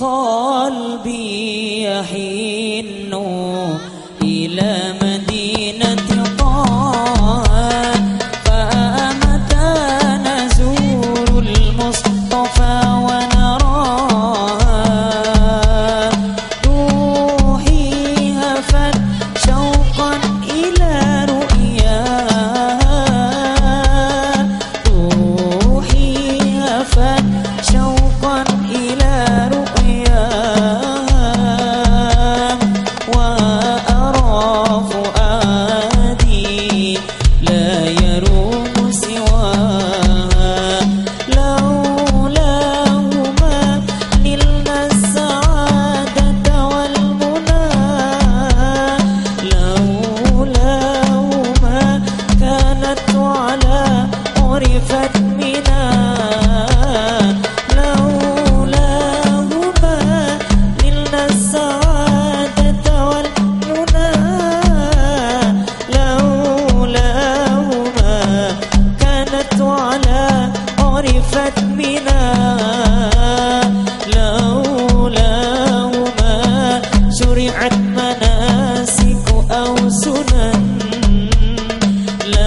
قلبي يحين لا يروح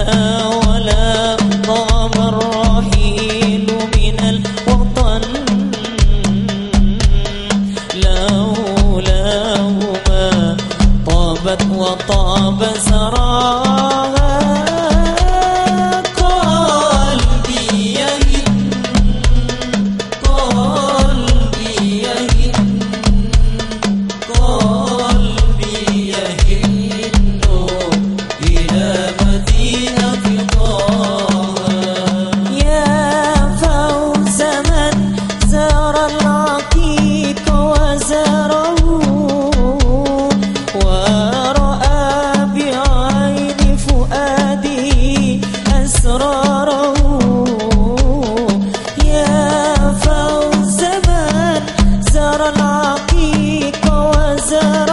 Oh. oh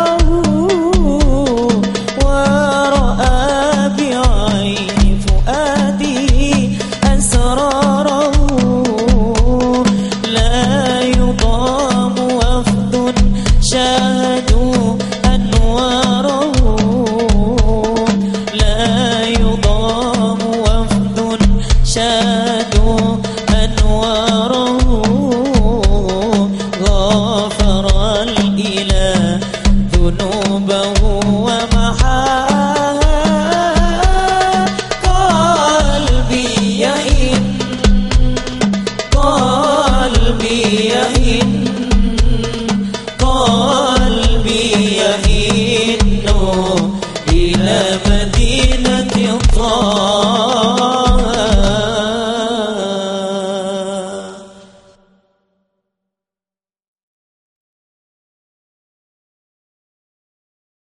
ومحاها قلبي قلبي قلبي إلى مدينة الطاهر